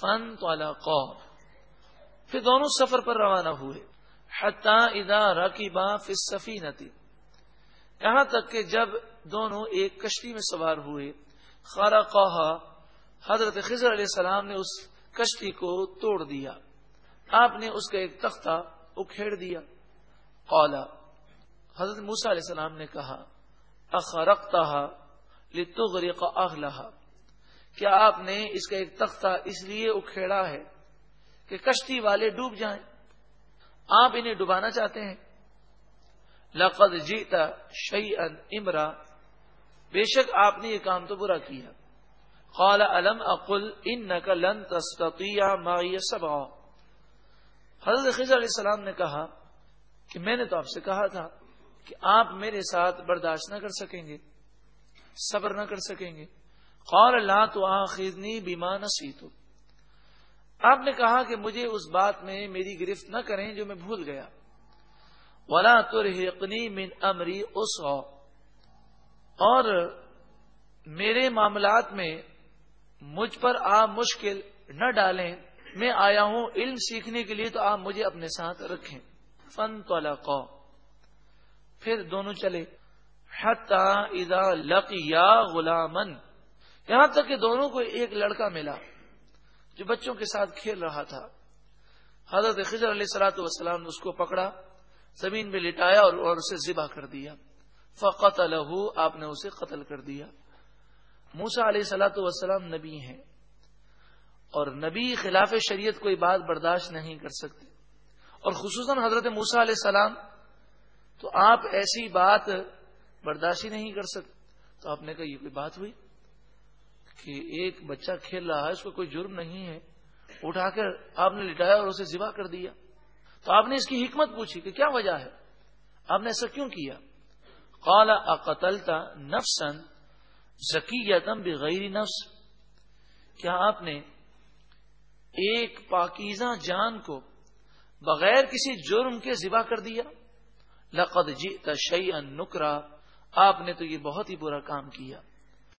فن تو پھر دونوں سفر پر روانہ ہوئے۔ حتہ ادا رقیبہ فصفی نتی یہاں تک کہ جب دونوں ایک کشتی میں سوار ہوئے خارا حضرت خضر علیہ السلام نے اس کشتی کو توڑ دیا۔ آپ نے اس کا ایک تختہ اکھیڑ دیا۔ قالا۔ حضرت موسا علیہ السلام نے کہا اخرقتا لتغرق اہلہا۔ کیا آپ نے اس کا ایک تختہ اس لیے اکھیڑا ہے کہ کشتی والے ڈوب جائیں؟ آپ انہیں ڈبانا چاہتے ہیں؟ لقد جیتا شعی امرا، بے شک آپ نے یہ کام تو برا کیا۔ قال علم اقل ان لن تستطيع معي حضرت خضر علیہ السلام نے کہا کہ میں نے تو آپ سے کہا تھا کہ آپ میرے ساتھ برداشت نہ کر سکیں گے، صبر نہ کر سکیں گے۔ قال لا تو آخذنی بیما نسیتو آپ نے کہا کہ مجھے اس بات میں میری گرفت نہ کریں جو میں بھول گیا. ولا ترحقنی من امری اس اور میرے معاملات میں مجھ پر آپ مشکل نہ ڈالیں. میں آیا ہوں علم سیکھنے کے لیے تو آپ مجھے اپنے ساتھ رکھیں. فن تو پھر دونوں چلے. اذا لقیا غلامن یہاں تک کہ دونوں کو ایک لڑکا ملا جو بچوں کے ساتھ کھیل رہا تھا۔ حضرت خضر علیہ سلاۃ والسلام نے اس کو پکڑا، زمین میں لٹایا اور اسے ذبح کر دیا۔ فقت الح آپ نے اسے قتل کر دیا۔ موسا علیہ سلاۃ وسلام نبی ہیں۔ اور نبی خلاف شریعت کوئی بات برداشت نہیں کر سکتے۔ اور خصوصاً حضرت موسا علیہ السلام، تو آپ ایسی بات برداشت ہی نہیں کر سکتے۔ تو آپ نے کہا یہ کوئی بات ہوئی؟ کہ ایک بچہ کھیل رہا ہے، اس کو کوئی جرم نہیں ہے۔ اٹھا کر آپ نے لٹایا اور اسے ذبح کر دیا۔ تو آپ نے اس کی حکمت پوچھی کہ کیا وجہ ہے؟ آپ نے ایسا کیوں کیا؟ قال اقتلتا نفسن ذکیتم بغیر نفس۔ کیا آپ نے ایک پاکیزہ جان کو بغیر کسی جرم کے ذبح کر دیا؟ لقد جئت شیئا نکرا۔ آپ نے تو یہ بہت ہی برا کام کیا۔